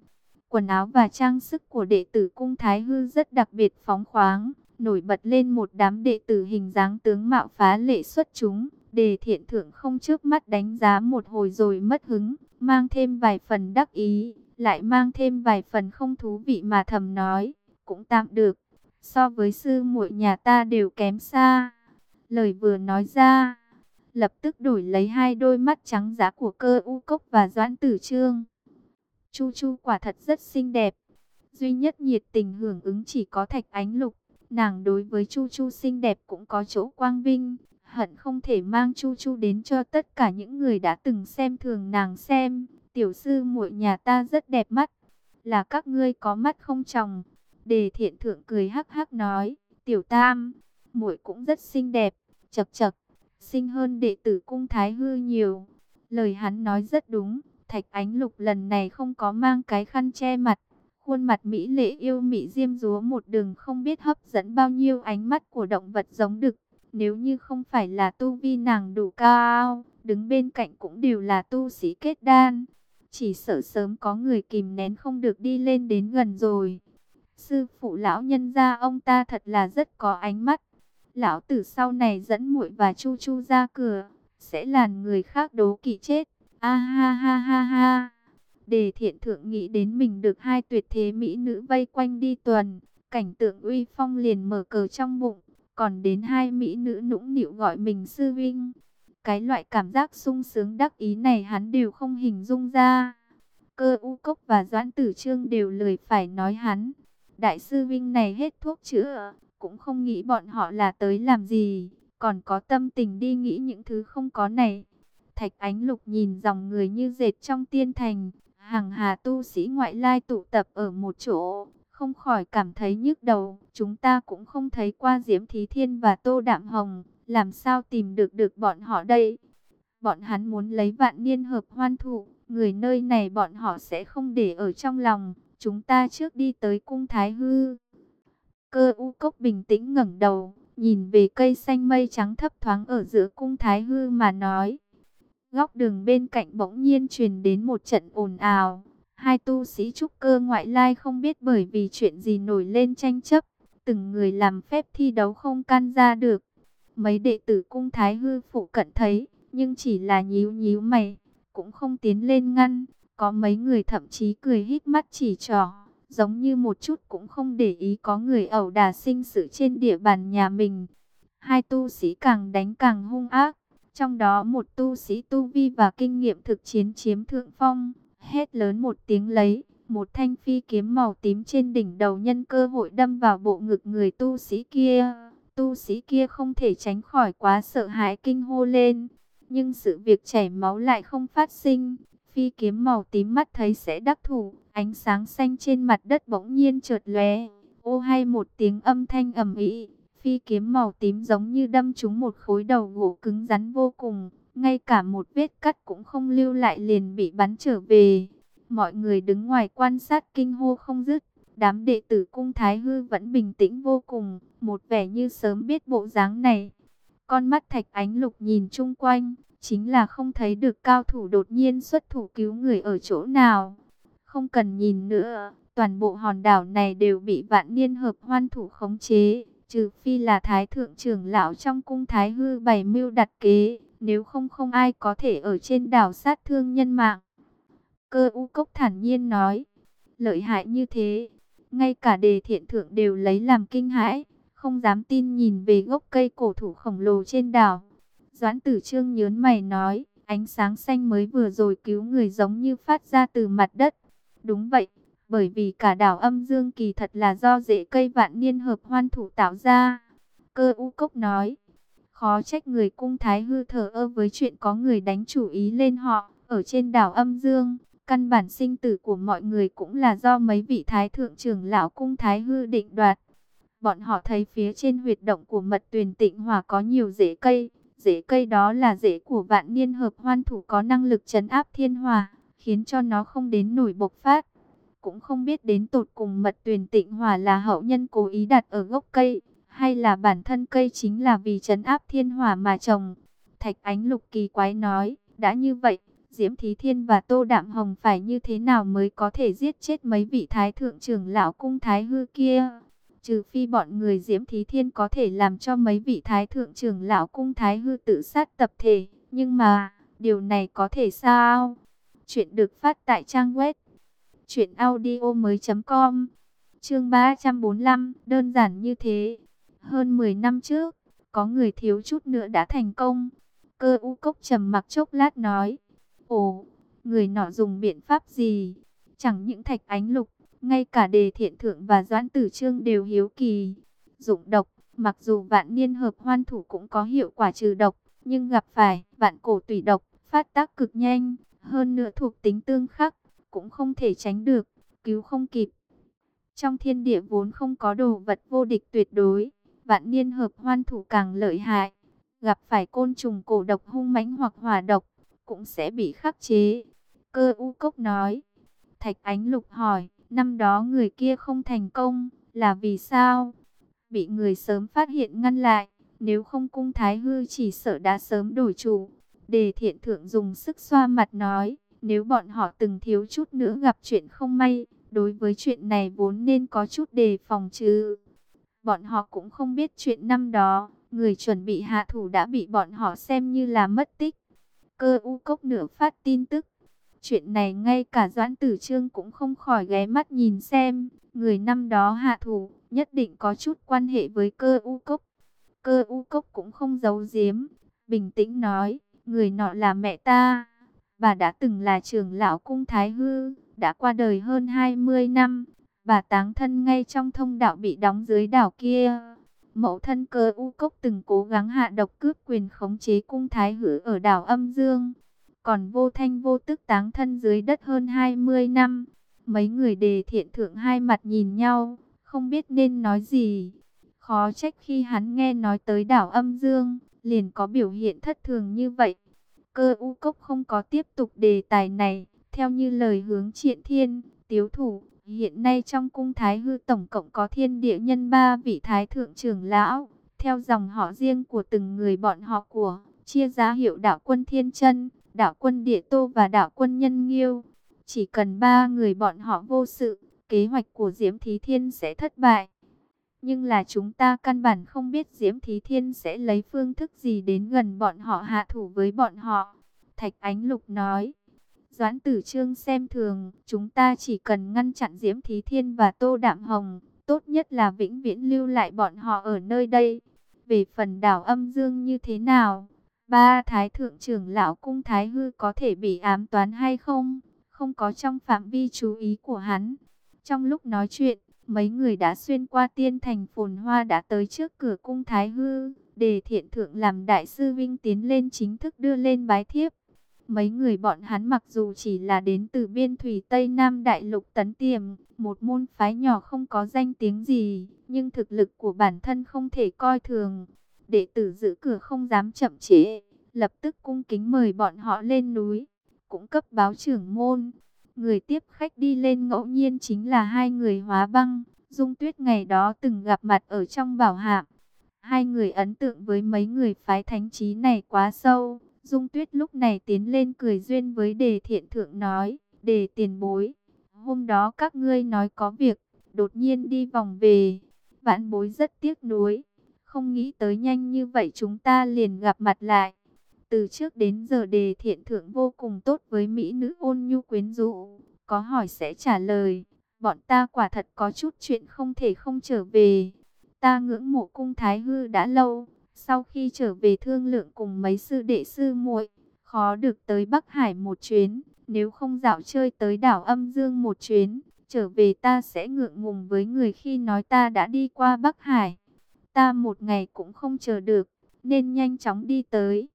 Quần áo và trang sức của đệ tử cung Thái Hư rất đặc biệt phóng khoáng nổi bật lên một đám đệ tử hình dáng tướng mạo phá lệ xuất chúng. Đề thiện thượng không trước mắt đánh giá một hồi rồi mất hứng, mang thêm vài phần đắc ý, lại mang thêm vài phần không thú vị mà thầm nói, cũng tạm được, so với sư muội nhà ta đều kém xa. Lời vừa nói ra, lập tức đổi lấy hai đôi mắt trắng giá của cơ u cốc và doãn tử trương. Chu Chu quả thật rất xinh đẹp, duy nhất nhiệt tình hưởng ứng chỉ có thạch ánh lục. Nàng đối với Chu Chu xinh đẹp cũng có chỗ quang vinh, hận không thể mang Chu Chu đến cho tất cả những người đã từng xem thường nàng xem. Tiểu sư muội nhà ta rất đẹp mắt, là các ngươi có mắt không chồng. Đề thiện thượng cười hắc hắc nói, tiểu tam, muội cũng rất xinh đẹp, chật chật, xinh hơn đệ tử cung thái hư nhiều. Lời hắn nói rất đúng, thạch ánh lục lần này không có mang cái khăn che mặt, Khuôn mặt Mỹ lệ yêu mị diêm dúa một đường không biết hấp dẫn bao nhiêu ánh mắt của động vật giống đực. Nếu như không phải là tu vi nàng đủ cao, đứng bên cạnh cũng đều là tu sĩ kết đan. Chỉ sợ sớm có người kìm nén không được đi lên đến gần rồi. Sư phụ lão nhân gia ông ta thật là rất có ánh mắt. Lão tử sau này dẫn muội và chu chu ra cửa, sẽ làn người khác đố kỵ chết. A ha ha ha ha. Đề thiện thượng nghĩ đến mình được hai tuyệt thế mỹ nữ vây quanh đi tuần, cảnh tượng uy phong liền mở cờ trong bụng, còn đến hai mỹ nữ nũng nịu gọi mình sư vinh. Cái loại cảm giác sung sướng đắc ý này hắn đều không hình dung ra. Cơ u cốc và doãn tử trương đều lời phải nói hắn. Đại sư vinh này hết thuốc chữa, cũng không nghĩ bọn họ là tới làm gì, còn có tâm tình đi nghĩ những thứ không có này. Thạch Ánh Lục nhìn dòng người như dệt trong tiên thành, hàng hà tu sĩ ngoại lai tụ tập ở một chỗ, không khỏi cảm thấy nhức đầu. Chúng ta cũng không thấy qua Diễm Thí Thiên và Tô Đạm Hồng, làm sao tìm được được bọn họ đây? Bọn hắn muốn lấy vạn niên hợp hoan thụ, người nơi này bọn họ sẽ không để ở trong lòng. Chúng ta trước đi tới cung Thái Hư. Cơ u cốc bình tĩnh ngẩng đầu, nhìn về cây xanh mây trắng thấp thoáng ở giữa cung Thái Hư mà nói. Góc đường bên cạnh bỗng nhiên truyền đến một trận ồn ào. Hai tu sĩ trúc cơ ngoại lai không biết bởi vì chuyện gì nổi lên tranh chấp. Từng người làm phép thi đấu không can ra được. Mấy đệ tử cung Thái Hư phụ cận thấy, nhưng chỉ là nhíu nhíu mày, cũng không tiến lên ngăn. Có mấy người thậm chí cười hít mắt chỉ trỏ, giống như một chút cũng không để ý có người ẩu đả sinh sự trên địa bàn nhà mình. Hai tu sĩ càng đánh càng hung ác, trong đó một tu sĩ tu vi và kinh nghiệm thực chiến chiếm thượng phong, hét lớn một tiếng lấy, một thanh phi kiếm màu tím trên đỉnh đầu nhân cơ hội đâm vào bộ ngực người tu sĩ kia. Tu sĩ kia không thể tránh khỏi quá sợ hãi kinh hô lên, nhưng sự việc chảy máu lại không phát sinh. Phi kiếm màu tím mắt thấy sẽ đắc thủ, ánh sáng xanh trên mặt đất bỗng nhiên chợt lóe, ô hay một tiếng âm thanh ầm ĩ, Phi kiếm màu tím giống như đâm trúng một khối đầu gỗ cứng rắn vô cùng, ngay cả một vết cắt cũng không lưu lại liền bị bắn trở về. Mọi người đứng ngoài quan sát kinh hô không dứt. Đám đệ tử cung Thái Hư vẫn bình tĩnh vô cùng, một vẻ như sớm biết bộ dáng này. Con mắt thạch ánh lục nhìn chung quanh, chính là không thấy được cao thủ đột nhiên xuất thủ cứu người ở chỗ nào. Không cần nhìn nữa, toàn bộ hòn đảo này đều bị vạn niên hợp hoan thủ khống chế trừ phi là thái thượng trưởng lão trong cung thái hư bày mưu đặt kế, nếu không không ai có thể ở trên đảo sát thương nhân mạng. Cơ u cốc thản nhiên nói, lợi hại như thế, ngay cả đề thiện thượng đều lấy làm kinh hãi, không dám tin nhìn về gốc cây cổ thủ khổng lồ trên đảo. Doãn tử trương nhớn mày nói, ánh sáng xanh mới vừa rồi cứu người giống như phát ra từ mặt đất. Đúng vậy, bởi vì cả đảo âm dương kỳ thật là do rễ cây vạn niên hợp hoan thủ tạo ra. Cơ u cốc nói, khó trách người cung thái hư thờ ơ với chuyện có người đánh chủ ý lên họ, ở trên đảo âm dương. Căn bản sinh tử của mọi người cũng là do mấy vị thái thượng trưởng lão cung thái hư định đoạt. Bọn họ thấy phía trên huyệt động của mật tuyền tịnh hòa có nhiều rễ cây. Rễ cây đó là rễ của vạn niên hợp hoan thủ có năng lực chấn áp thiên hòa, khiến cho nó không đến nổi bộc phát cũng không biết đến tột cùng mật tuyền tịnh hỏa là hậu nhân cố ý đặt ở gốc cây, hay là bản thân cây chính là vì trấn áp thiên hỏa mà trồng. Thạch Ánh Lục kỳ quái nói, đã như vậy, Diễm Thí Thiên và Tô Đạm Hồng phải như thế nào mới có thể giết chết mấy vị thái thượng trưởng lão cung thái hư kia? Trừ phi bọn người Diễm Thí Thiên có thể làm cho mấy vị thái thượng trưởng lão cung thái hư tự sát tập thể, nhưng mà, điều này có thể sao? Chuyện được phát tại trang web Chuyện audio mới com. Chương 345 Đơn giản như thế. Hơn 10 năm trước, Có người thiếu chút nữa đã thành công. Cơ u cốc trầm mặc chốc lát nói, Ồ, Người nọ dùng biện pháp gì? Chẳng những thạch ánh lục, Ngay cả đề thiện thượng và doãn tử trương đều hiếu kỳ. Dụng độc, Mặc dù vạn niên hợp hoan thủ cũng có hiệu quả trừ độc, Nhưng gặp phải vạn cổ tùy độc, Phát tác cực nhanh, Hơn nữa thuộc tính tương khắc cũng không thể tránh được, cứu không kịp. Trong thiên địa vốn không có đồ vật vô địch tuyệt đối, vạn niên hợp hoan thủ càng lợi hại. Gặp phải côn trùng cổ độc hung mãnh hoặc hỏa độc, cũng sẽ bị khắc chế. Cơ u cốc nói. Thạch ánh lục hỏi, năm đó người kia không thành công, là vì sao? Bị người sớm phát hiện ngăn lại, nếu không cung thái hư chỉ sợ đã sớm đổi chủ. Đề thiện thượng dùng sức xoa mặt nói, nếu bọn họ từng thiếu chút nữa gặp chuyện không may, đối với chuyện này vốn nên có chút đề phòng chứ. Bọn họ cũng không biết chuyện năm đó, người chuẩn bị hạ thủ đã bị bọn họ xem như là mất tích. Cơ u cốc nửa phát tin tức. Chuyện này ngay cả Doãn Tử Trương cũng không khỏi ghé mắt nhìn xem, người năm đó hạ thủ, nhất định có chút quan hệ với cơ u cốc. Cơ u cốc cũng không giấu giếm, bình tĩnh nói, người nọ là mẹ ta. Bà đã từng là trưởng lão cung Thái Hư, đã qua đời hơn 20 năm. Bà táng thân ngay trong thông đạo bị đóng dưới đảo kia. Mẫu thân cơ u cốc từng cố gắng hạ độc cướp quyền khống chế cung thái hư ở đảo âm dương. Còn vô thanh vô tức táng thân dưới đất hơn 20 năm. Mấy người đề thiện thượng hai mặt nhìn nhau, không biết nên nói gì. Khó trách khi hắn nghe nói tới đảo âm dương, liền có biểu hiện thất thường như vậy. Cơ u cốc không có tiếp tục đề tài này, theo như lời hướng triện thiên, tiếu thủ, hiện nay trong cung thái hư tổng cộng có thiên địa nhân ba vị thái thượng trưởng lão, theo dòng họ riêng của từng người bọn họ của, chia giá hiệu đạo quân thiên chân, đạo quân địa tô và đạo quân nhân nghiêu. Chỉ cần ba người bọn họ vô sự, kế hoạch của Diễm Thí Thiên sẽ thất bại. Nhưng là chúng ta căn bản không biết Diễm Thí Thiên sẽ lấy phương thức gì đến gần bọn họ hạ thủ với bọn họ. Thạch Ánh Lục nói. Doãn Tử Trương xem thường, chúng ta chỉ cần ngăn chặn Diễm Thí Thiên và Tô Đạm Hồng, tốt nhất là vĩnh viễn lưu lại bọn họ ở nơi đây. Về phần đảo âm dương như thế nào, ba thái thượng trưởng lão cung thái hư có thể bị ám toán hay không, không có trong phạm vi chú ý của hắn. Trong lúc nói chuyện, mấy người đã xuyên qua tiên thành phồn hoa đã tới trước cửa cung thái hư, để thiện thượng làm đại sư vinh tiến lên chính thức đưa lên bái thiếp. Mấy người bọn hắn mặc dù chỉ là đến từ biên thủy Tây Nam Đại Lục Tấn Tiềm, một môn phái nhỏ không có danh tiếng gì, nhưng thực lực của bản thân không thể coi thường. Đệ tử giữ cửa không dám chậm trễ, lập tức cung kính mời bọn họ lên núi, cũng cấp báo trưởng môn. Người tiếp khách đi lên ngẫu nhiên chính là hai người hóa băng, Dung Tuyết ngày đó từng gặp mặt ở trong bảo hạm. Hai người ấn tượng với mấy người phái thánh trí này quá sâu, Dung Tuyết lúc này tiến lên cười duyên với đề thiện thượng nói, đề tiền bối. Hôm đó các ngươi nói có việc, đột nhiên đi vòng về. Vãn bối rất tiếc nuối. Không nghĩ tới nhanh như vậy chúng ta liền gặp mặt lại. Từ trước đến giờ đề thiện thượng vô cùng tốt với mỹ nữ ôn nhu quyến rũ. Có hỏi sẽ trả lời. Bọn ta quả thật có chút chuyện không thể không trở về. Ta ngưỡng mộ cung thái hư đã lâu sau khi trở về thương lượng cùng mấy sư đệ sư muội, khó được tới Bắc Hải một chuyến, nếu không dạo chơi tới đảo Âm Dương một chuyến, trở về ta sẽ ngượng ngùng với người khi nói ta đã đi qua Bắc Hải. Ta một ngày cũng không chờ được, nên nhanh chóng đi tới.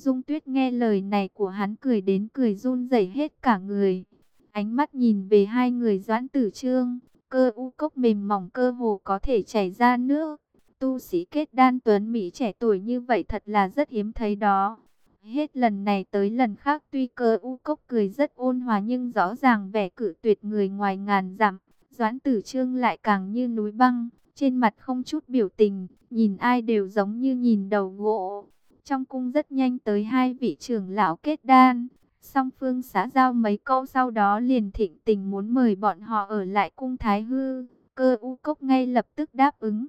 Dung Tuyết nghe lời này của hắn cười đến cười run rẩy hết cả người. Ánh mắt nhìn về hai người doãn tử trương, cơ u cốc mềm mỏng cơ hồ có thể chảy ra nước. Tu sĩ kết đan tuấn Mỹ trẻ tuổi như vậy thật là rất hiếm thấy đó. Hết lần này tới lần khác tuy cơ u cốc cười rất ôn hòa nhưng rõ ràng vẻ cử tuyệt người ngoài ngàn dặm. Doãn tử trương lại càng như núi băng, trên mặt không chút biểu tình, nhìn ai đều giống như nhìn đầu gỗ. Trong cung rất nhanh tới hai vị trưởng lão kết đan, song phương xã giao mấy câu sau đó liền thịnh tình muốn mời bọn họ ở lại cung Thái Hư. Cơ u cốc ngay lập tức đáp ứng.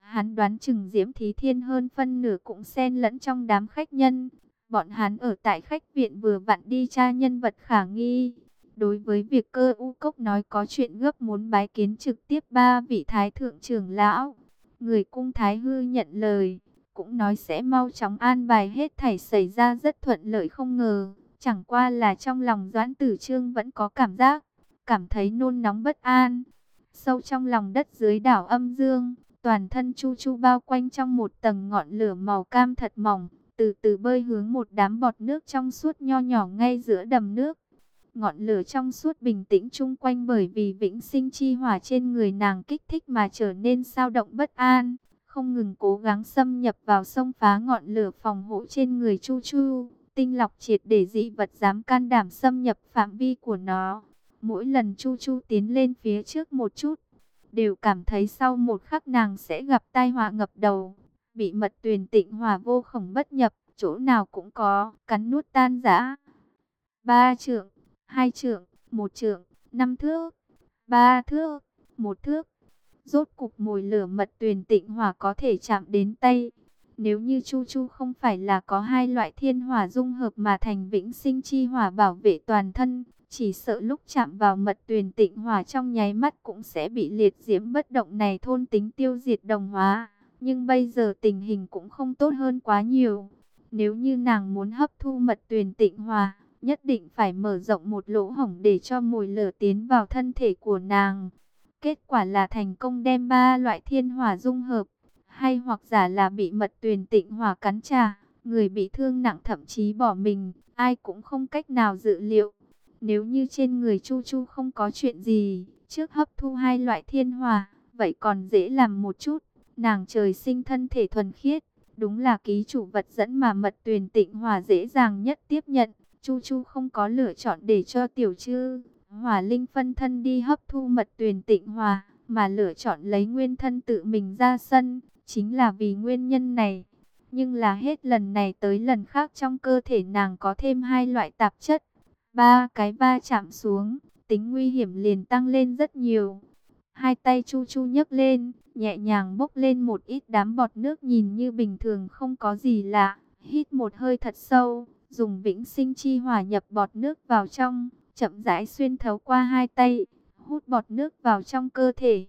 Hắn đoán chừng Diễm Thí Thiên hơn phân nửa cũng xen lẫn trong đám khách nhân. Bọn hắn ở tại khách viện vừa vặn đi tra nhân vật khả nghi. Đối với việc cơ u cốc nói có chuyện gấp muốn bái kiến trực tiếp ba vị thái thượng trưởng lão. Người cung thái hư nhận lời, cũng nói sẽ mau chóng an bài hết thảy xảy ra rất thuận lợi không ngờ. Chẳng qua là trong lòng doãn tử trương vẫn có cảm giác, cảm thấy nôn nóng bất an. Sâu trong lòng đất dưới đảo âm dương, Toàn thân Chu Chu bao quanh trong một tầng ngọn lửa màu cam thật mỏng, từ từ bơi hướng một đám bọt nước trong suốt nho nhỏ ngay giữa đầm nước. Ngọn lửa trong suốt bình tĩnh chung quanh bởi vì vĩnh sinh chi hỏa trên người nàng kích thích mà trở nên sao động bất an, không ngừng cố gắng xâm nhập vào sông phá ngọn lửa phòng hộ trên người Chu Chu, tinh lọc triệt để dị vật dám can đảm xâm nhập phạm vi của nó. Mỗi lần Chu Chu tiến lên phía trước một chút, đều cảm thấy sau một khắc nàng sẽ gặp tai họa ngập đầu, bị mật tuyền tịnh hòa vô khổng bất nhập, chỗ nào cũng có, cắn nuốt tan rã. Ba trượng, hai trượng, một trượng, năm thước, ba thước, một thước. Rốt cục mùi lửa mật tuyền tịnh hỏa có thể chạm đến tay. Nếu như Chu Chu không phải là có hai loại thiên hỏa dung hợp mà thành vĩnh sinh chi hỏa bảo vệ toàn thân, chỉ sợ lúc chạm vào mật tuyền tịnh hỏa trong nháy mắt cũng sẽ bị liệt diễm bất động này thôn tính tiêu diệt đồng hóa. Nhưng bây giờ tình hình cũng không tốt hơn quá nhiều. Nếu như nàng muốn hấp thu mật tuyền tịnh hỏa, nhất định phải mở rộng một lỗ hổng để cho mùi lửa tiến vào thân thể của nàng. Kết quả là thành công đem ba loại thiên hỏa dung hợp. hay hoặc giả là bị mật tuyền tịnh hỏa cắn trả, người bị thương nặng thậm chí bỏ mình, ai cũng không cách nào dự liệu. Nếu như trên người Chu Chu không có chuyện gì, trước hấp thu hai loại thiên hỏa, vậy còn dễ làm một chút. Nàng trời sinh thân thể thuần khiết, đúng là ký chủ vật dẫn mà mật tuyền tịnh hòa dễ dàng nhất tiếp nhận. Chu Chu không có lựa chọn để cho tiểu chư hỏa linh phân thân đi hấp thu mật tuyền tịnh hòa mà lựa chọn lấy nguyên thân tự mình ra sân, chính là vì nguyên nhân này. Nhưng là hết lần này tới lần khác trong cơ thể nàng có thêm hai loại tạp chất. Ba cái ba chạm xuống, tính nguy hiểm liền tăng lên rất nhiều. Hai tay chu chu nhấc lên, nhẹ nhàng bốc lên một ít đám bọt nước nhìn như bình thường không có gì lạ. Hít một hơi thật sâu, dùng vĩnh sinh chi hỏa nhập bọt nước vào trong, chậm rãi xuyên thấu qua hai tay, hút bọt nước vào trong cơ thể.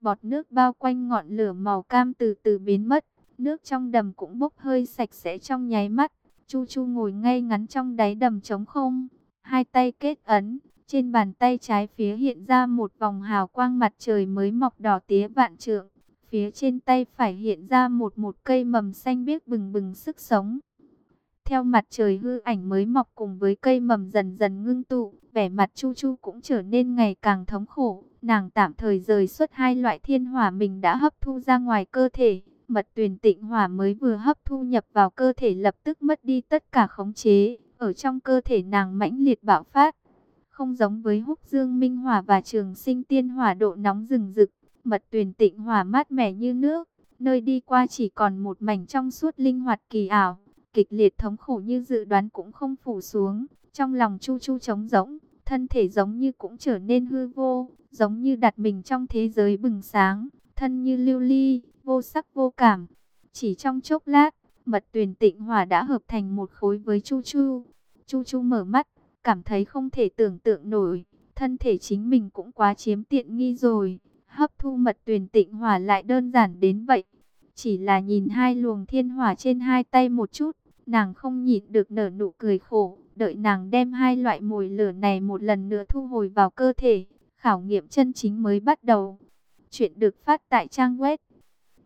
Bọt nước bao quanh ngọn lửa màu cam từ từ biến mất, nước trong đầm cũng bốc hơi sạch sẽ trong nháy mắt. Chu Chu ngồi ngay ngắn trong đáy đầm trống không, hai tay kết ấn, trên bàn tay trái phía hiện ra một vòng hào quang mặt trời mới mọc đỏ tía vạn trượng. Phía trên tay phải hiện ra một một cây mầm xanh biếc bừng bừng sức sống. Theo mặt trời hư ảnh mới mọc cùng với cây mầm dần dần ngưng tụ, vẻ mặt Chu Chu cũng trở nên ngày càng thống khổ. Nàng tạm thời rời xuất hai loại thiên hỏa mình đã hấp thu ra ngoài cơ thể. Mật tuyền tịnh hỏa mới vừa hấp thu nhập vào cơ thể lập tức mất đi tất cả khống chế. Ở trong cơ thể nàng mãnh liệt bạo phát. Không giống với húc dương minh hỏa và trường sinh tiên hỏa độ nóng rừng rực. Mật tuyền tịnh hỏa mát mẻ như nước. Nơi đi qua chỉ còn một mảnh trong suốt linh hoạt kỳ ảo kịch liệt thống khổ như dự đoán cũng không phủ xuống. Trong lòng Chu Chu trống rỗng, thân thể giống như cũng trở nên hư vô, giống như đặt mình trong thế giới bừng sáng, thân như lưu ly, vô sắc vô cảm. Chỉ trong chốc lát, mật tuyền tịnh hỏa đã hợp thành một khối với Chu Chu. Chu Chu mở mắt, cảm thấy không thể tưởng tượng nổi, thân thể chính mình cũng quá chiếm tiện nghi rồi. Hấp thu mật tuyền tịnh hỏa lại đơn giản đến vậy. Chỉ là nhìn hai luồng thiên hỏa trên hai tay một chút, Nàng không nhịn được nở nụ cười khổ, đợi nàng đem hai loại mùi lửa này một lần nữa thu hồi vào cơ thể, khảo nghiệm chân chính mới bắt đầu. Chuyện được phát tại trang web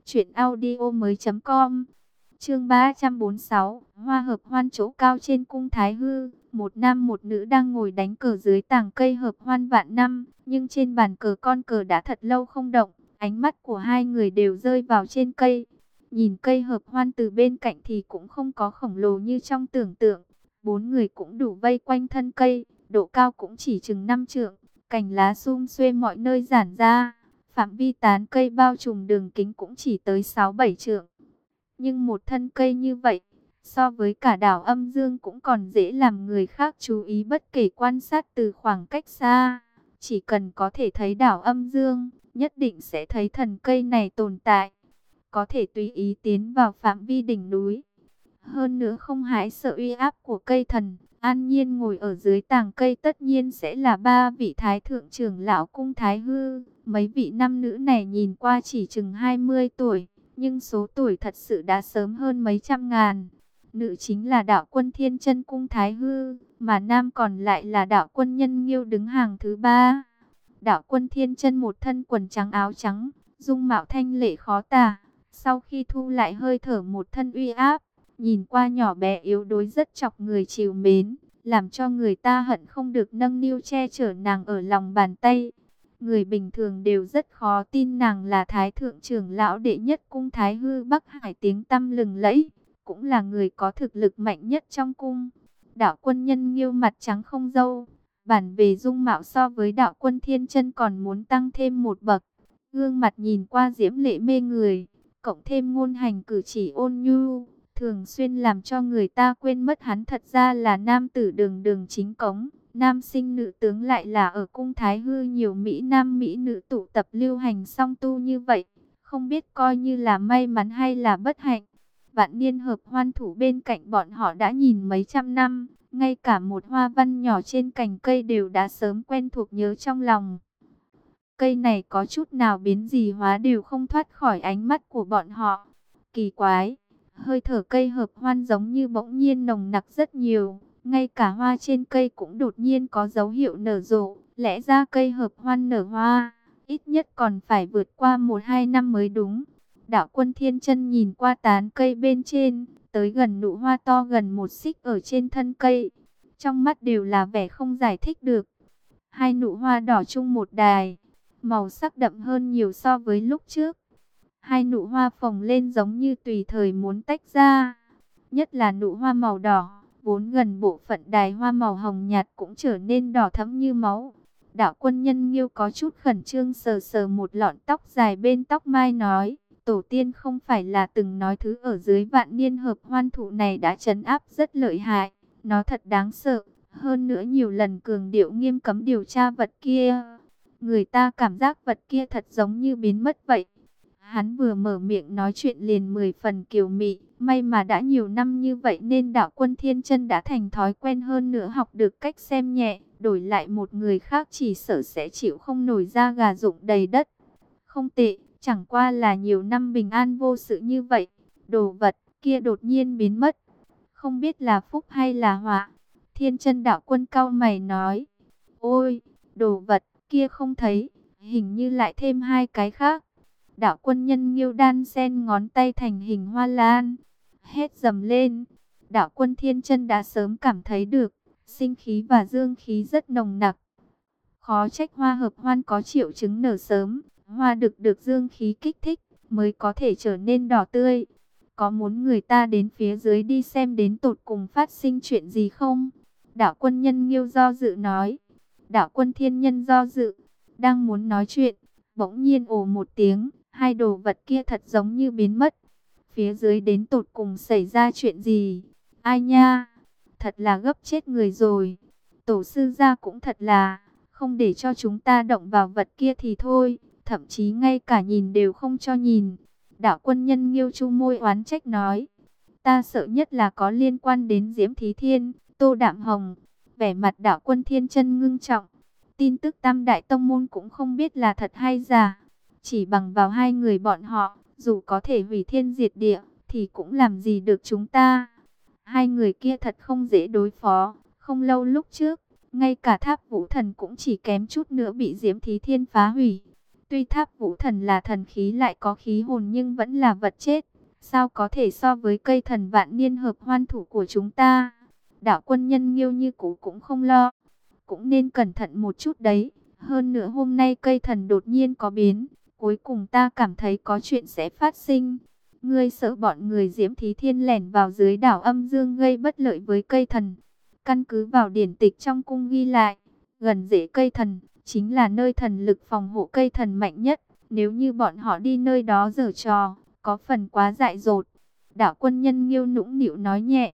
truyệnaudiomoi.com. Chương 346, Hoa hợp hoan chỗ cao trên cung Thái hư, một nam một nữ đang ngồi đánh cờ dưới tàng cây hợp hoan vạn năm, nhưng trên bàn cờ con cờ đã thật lâu không động, ánh mắt của hai người đều rơi vào trên cây. Nhìn cây hợp hoan từ bên cạnh thì cũng không có khổng lồ như trong tưởng tượng. Bốn người cũng đủ vây quanh thân cây, độ cao cũng chỉ chừng năm trượng, cành lá sum xuê mọi nơi giản ra. Phạm vi tán cây bao trùm đường kính cũng chỉ tới 6-7 trượng. Nhưng một thân cây như vậy, so với cả đảo âm dương cũng còn dễ làm người khác chú ý bất kể quan sát từ khoảng cách xa. Chỉ cần có thể thấy đảo âm dương, nhất định sẽ thấy thần cây này tồn tại có thể tùy ý tiến vào phạm vi đỉnh núi. Hơn nữa không hãi sợ uy áp của cây thần, an nhiên ngồi ở dưới tàng cây tất nhiên sẽ là ba vị thái thượng trưởng lão cung thái hư. Mấy vị nam nữ này nhìn qua chỉ chừng 20 tuổi, nhưng số tuổi thật sự đã sớm hơn mấy trăm ngàn. Nữ chính là đạo quân thiên chân cung thái hư, mà nam còn lại là đạo quân nhân nghiêu đứng hàng thứ ba. Đạo quân thiên chân một thân quần trắng áo trắng, dung mạo thanh lệ khó tả sau khi thu lại hơi thở một thân uy áp, nhìn qua nhỏ bé yếu đuối rất chọc người chiều mến, làm cho người ta hận không được nâng niu che chở nàng ở lòng bàn tay. Người bình thường đều rất khó tin nàng là Thái Thượng trưởng lão đệ nhất cung Thái Hư Bắc Hải tiếng tăm lừng lẫy, cũng là người có thực lực mạnh nhất trong cung. Đạo quân nhân nghiêu mặt trắng không dâu, bản về dung mạo so với đạo quân thiên chân còn muốn tăng thêm một bậc. Gương mặt nhìn qua diễm lệ mê người, cộng thêm ngôn hành cử chỉ ôn nhu, thường xuyên làm cho người ta quên mất hắn thật ra là nam tử đường đường chính cống. Nam sinh nữ tướng lại là ở cung Thái Hư nhiều Mỹ Nam Mỹ nữ tụ tập lưu hành song tu như vậy, không biết coi như là may mắn hay là bất hạnh. Vạn niên hợp hoan thủ bên cạnh bọn họ đã nhìn mấy trăm năm, ngay cả một hoa văn nhỏ trên cành cây đều đã sớm quen thuộc nhớ trong lòng. Cây này có chút nào biến gì hóa đều không thoát khỏi ánh mắt của bọn họ. Kỳ quái, hơi thở cây hợp hoan giống như bỗng nhiên nồng nặc rất nhiều. Ngay cả hoa trên cây cũng đột nhiên có dấu hiệu nở rộ. Lẽ ra cây hợp hoan nở hoa, ít nhất còn phải vượt qua một hai năm mới đúng. Đạo quân thiên chân nhìn qua tán cây bên trên, tới gần nụ hoa to gần một xích ở trên thân cây. Trong mắt đều là vẻ không giải thích được. Hai nụ hoa đỏ chung một đài, màu sắc đậm hơn nhiều so với lúc trước. Hai nụ hoa phồng lên giống như tùy thời muốn tách ra. Nhất là nụ hoa màu đỏ, vốn gần bộ phận đài hoa màu hồng nhạt cũng trở nên đỏ thẫm như máu. Đạo quân nhân nghiêu có chút khẩn trương sờ sờ một lọn tóc dài bên tóc mai nói. Tổ tiên không phải là từng nói thứ ở dưới vạn niên hợp hoan thụ này đã chấn áp rất lợi hại. Nó thật đáng sợ. Hơn nữa nhiều lần cường điệu nghiêm cấm điều tra vật kia. Người ta cảm giác vật kia thật giống như biến mất vậy. Hắn vừa mở miệng nói chuyện liền mười phần kiều mị. May mà đã nhiều năm như vậy nên đạo quân thiên chân đã thành thói quen hơn nữa học được cách xem nhẹ. Đổi lại một người khác chỉ sợ sẽ chịu không nổi ra gà rụng đầy đất. Không tệ, chẳng qua là nhiều năm bình an vô sự như vậy. Đồ vật kia đột nhiên biến mất. Không biết là phúc hay là họa. Thiên chân đạo quân cao mày nói. Ôi, đồ vật kia không thấy, hình như lại thêm hai cái khác. Đạo quân nhân nghiêu đan sen ngón tay thành hình hoa lan. Hết dầm lên. Đạo quân thiên chân đã sớm cảm thấy được. Sinh khí và dương khí rất nồng nặc. Khó trách hoa hợp hoan có triệu chứng nở sớm. Hoa được được dương khí kích thích mới có thể trở nên đỏ tươi. Có muốn người ta đến phía dưới đi xem đến tột cùng phát sinh chuyện gì không? Đạo quân nhân nghiêu do dự nói. Đạo quân thiên nhân do dự. Đang muốn nói chuyện. Bỗng nhiên ồ một tiếng. Hai đồ vật kia thật giống như biến mất. Phía dưới đến tột cùng xảy ra chuyện gì? Ai nha? Thật là gấp chết người rồi. Tổ sư gia cũng thật là. Không để cho chúng ta động vào vật kia thì thôi. Thậm chí ngay cả nhìn đều không cho nhìn. Đạo quân nhân nghiêu chu môi oán trách nói. Ta sợ nhất là có liên quan đến Diễm Thí Thiên, Tô Đạm Hồng. Vẻ mặt đạo quân thiên chân ngưng trọng. Tin tức tam đại tông môn cũng không biết là thật hay giả. Chỉ bằng vào hai người bọn họ, dù có thể hủy thiên diệt địa, thì cũng làm gì được chúng ta. Hai người kia thật không dễ đối phó. Không lâu lúc trước, ngay cả tháp vũ thần cũng chỉ kém chút nữa bị Diễm Thí Thiên phá hủy. Tuy tháp vũ thần là thần khí lại có khí hồn nhưng vẫn là vật chết. Sao có thể so với cây thần vạn niên hợp hoan thủ của chúng ta? Đạo quân nhân nghiêu như cũ cũng không lo. Cũng nên cẩn thận một chút đấy. Hơn nữa hôm nay cây thần đột nhiên có biến. Cuối cùng ta cảm thấy có chuyện sẽ phát sinh. Ngươi sợ bọn người diễm thí thiên lẻn vào dưới đảo âm dương gây bất lợi với cây thần. Căn cứ vào điển tịch trong cung ghi lại. Gần rễ cây thần, chính là nơi thần lực phòng hộ cây thần mạnh nhất. Nếu như bọn họ đi nơi đó giở trò, có phần quá dại dột. Đạo quân nhân nghiêu nũng nịu nói nhẹ.